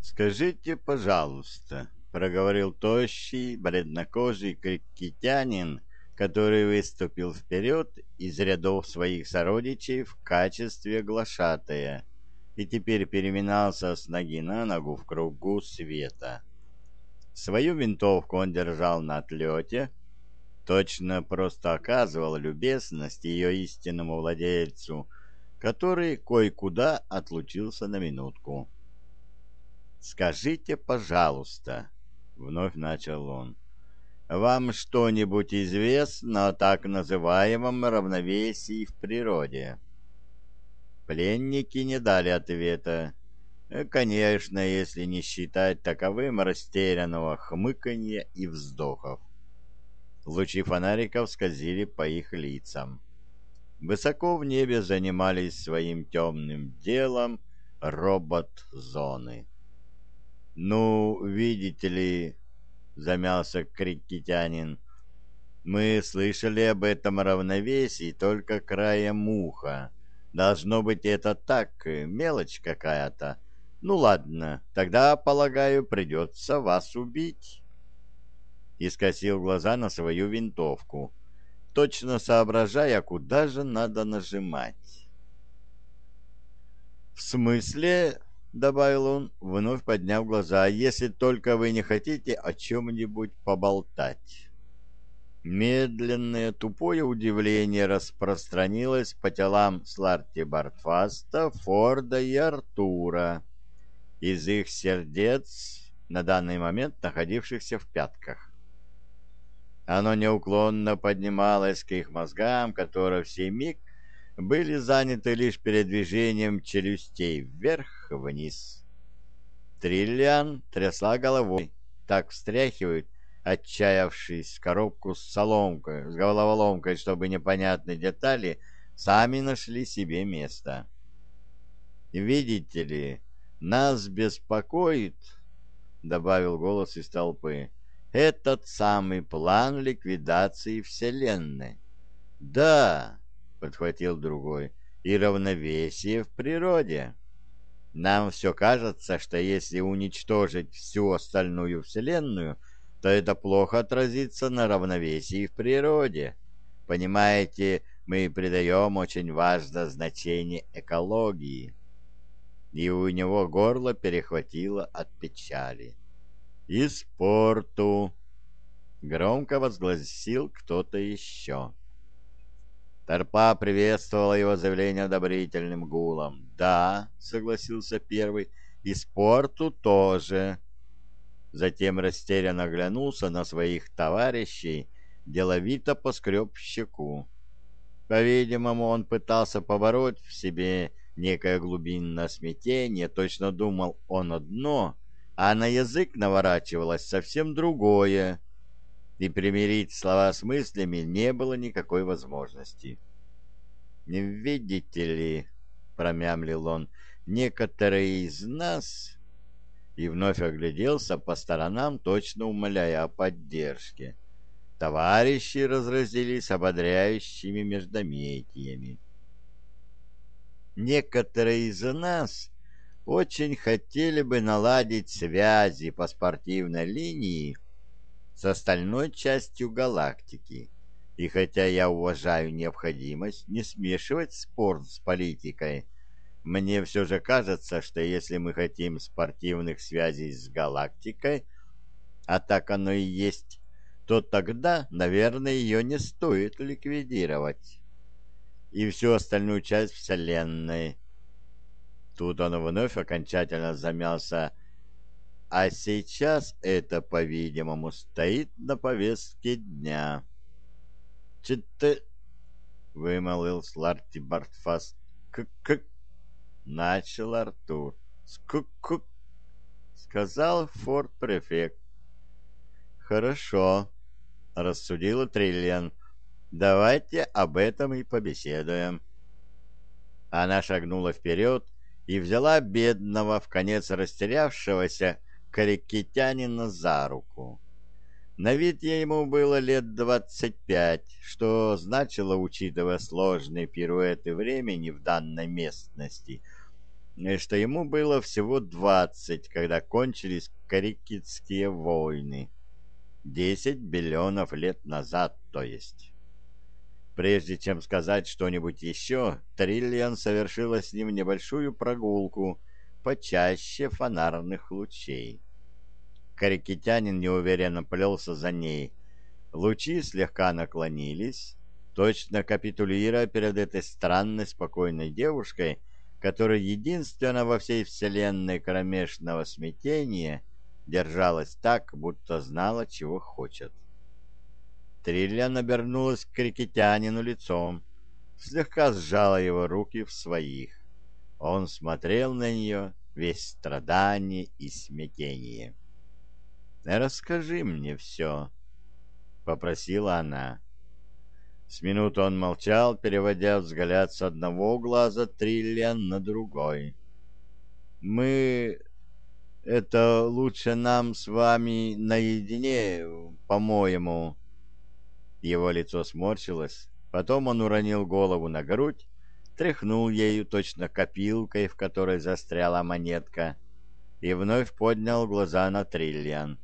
«Скажите, пожалуйста», — проговорил тощий, бледнокожий крикетянин, который выступил вперед из рядов своих сородичей в качестве глашатая и теперь переминался с ноги на ногу в кругу света. Свою винтовку он держал на отлете, точно просто оказывал любезность ее истинному владельцу, который кое-куда отлучился на минутку. «Скажите, пожалуйста», — вновь начал он, — «вам что-нибудь известно о так называемом равновесии в природе?» Пленники не дали ответа. Конечно, если не считать таковым растерянного хмыканья и вздохов. Лучи фонариков скользили по их лицам. Высоко в небе занимались своим темным делом робот-зоны. «Ну, видите ли...» — замялся крикетянин. «Мы слышали об этом равновесии только краем уха. Должно быть, это так, мелочь какая-то. Ну ладно, тогда, полагаю, придется вас убить». И скосил глаза на свою винтовку, точно соображая, куда же надо нажимать. «В смысле...» — добавил он, вновь подняв глаза, — «если только вы не хотите о чем-нибудь поболтать». Медленное тупое удивление распространилось по телам Сларти Бартфаста, Форда и Артура, из их сердец, на данный момент находившихся в пятках. Оно неуклонно поднималось к их мозгам, которые в сей миг были заняты лишь передвижением челюстей вверх-вниз. Триллиан трясла головой, так встряхивают, отчаявшись коробку с соломкой, с головоломкой, чтобы непонятные детали сами нашли себе место. «Видите ли, нас беспокоит, — добавил голос из толпы, — этот самый план ликвидации Вселенной. Да, — подхватил другой, — и равновесие в природе. Нам все кажется, что если уничтожить всю остальную Вселенную, то это плохо отразится на равновесии в природе. Понимаете, мы придаем очень важное значение экологии. И у него горло перехватило от печали. «И спорту!» — громко возгласил кто-то еще. Торпа приветствовала его заявление одобрительным гулом. «Да», — согласился первый, — «и спорту тоже». Затем растерянно оглянулся на своих товарищей, деловито поскреб щеку. По-видимому, он пытался побороть в себе некое глубинное смятение, точно думал он одно, а на язык наворачивалось совсем другое — и примирить слова с мыслями не было никакой возможности. «Не видите ли», — промямлил он, — «некоторые из нас...» И вновь огляделся по сторонам, точно умоляя о поддержке. Товарищи разразились ободряющими междометиями. «Некоторые из нас...» очень хотели бы наладить связи по спортивной линии с остальной частью галактики. И хотя я уважаю необходимость не смешивать спорт с политикой, мне все же кажется, что если мы хотим спортивных связей с галактикой, а так оно и есть, то тогда, наверное, ее не стоит ликвидировать. И всю остальную часть Вселенной. Тут он вновь окончательно замялся а сейчас это, по-видимому, стоит на повестке дня. — Читы... — вымолвил Сларти Бартфаст. — К-к... — начал Артур. — Ску-ку... — сказал форт-префект. — Хорошо, — рассудила Триллиан. — Давайте об этом и побеседуем. Она шагнула вперед и взяла бедного, в конец растерявшегося, карикетянина за руку. На вид ему было лет двадцать пять, что значило, учитывая сложные пируэты времени в данной местности, что ему было всего двадцать, когда кончились Карикидские войны. Десять биллионов лет назад, то есть. Прежде чем сказать что-нибудь еще, Триллиан совершила с ним небольшую прогулку почаще фонарных лучей. Карикитянин неуверенно плелся за ней. Лучи слегка наклонились, точно капитулируя перед этой странной спокойной девушкой, которая единственно во всей вселенной кромешного смятения держалась так, будто знала, чего хочет. Триллиан обернулась к крикетянину лицом, слегка сжала его руки в своих. Он смотрел на нее, весь страдание и смятение. «Расскажи мне все», — попросила она. С минуту он молчал, переводя взгляд с одного глаза Триллиан на другой. «Мы... Это лучше нам с вами наедине, по-моему». Его лицо сморщилось, потом он уронил голову на грудь, тряхнул ею точно копилкой, в которой застряла монетка, и вновь поднял глаза на Триллиан.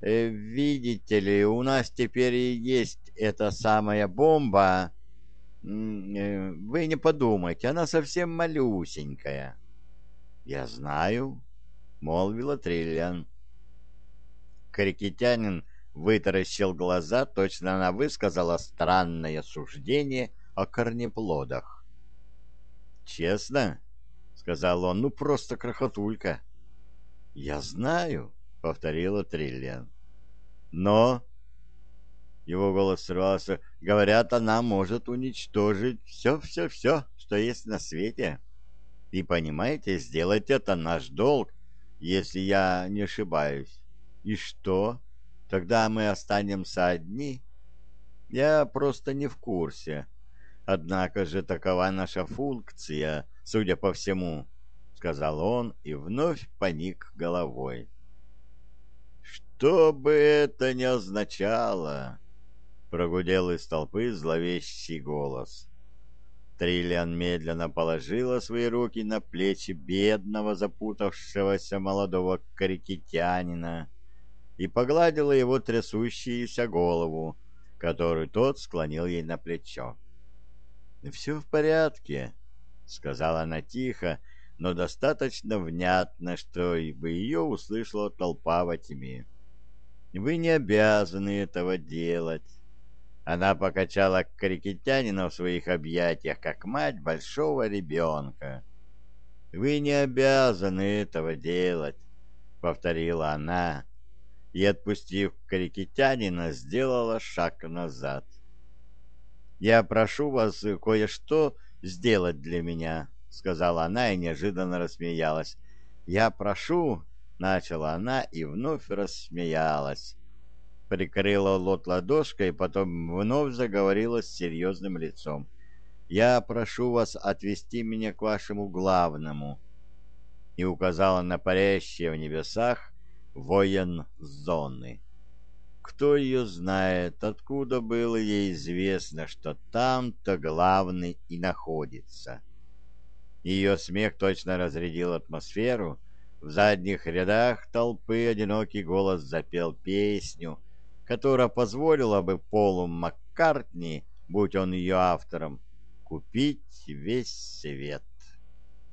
Э, видите ли, у нас теперь и есть эта самая бомба. Э, вы не подумайте, она совсем малюсенькая. Я знаю, молвила Триллиан. Крикетянин вытаращил глаза, точно она высказала странное суждение о корнеплодах. «Честно?» — сказал он, — «ну просто крохотулька». «Я знаю», — повторила Триллиан. «Но...» Его голос срывался. «Говорят, она может уничтожить все-все-все, что есть на свете. И, понимаете, сделать это наш долг, если я не ошибаюсь. И что? Тогда мы останемся одни?» «Я просто не в курсе. Однако же такова наша функция, судя по всему», — сказал он и вновь поник головой. «Что бы это ни означало!» — прогудел из толпы зловещий голос. Триллиан медленно положила свои руки на плечи бедного запутавшегося молодого карикитянина и погладила его трясущуюся голову, которую тот склонил ей на плечо. «Все в порядке», — сказала она тихо, но достаточно внятно, что бы ее услышала толпа во тьме. Вы не обязаны этого делать. Она покачала крикетянина в своих объятиях, как мать большого ребенка. «Вы не обязаны этого делать», — повторила она, и, отпустив крикетянина, сделала шаг назад. «Я прошу вас кое-что сделать для меня», — сказала она и неожиданно рассмеялась. «Я прошу начала она и вновь рассмеялась. Прикрыла лот ладошкой, потом вновь заговорила с серьезным лицом. «Я прошу вас отвести меня к вашему главному» и указала на парящие в небесах воен зоны. Кто ее знает, откуда было ей известно, что там-то главный и находится. Ее смех точно разрядил атмосферу, в задних рядах толпы одинокий голос запел песню, которая позволила бы Полу Маккартни, будь он ее автором, купить весь свет.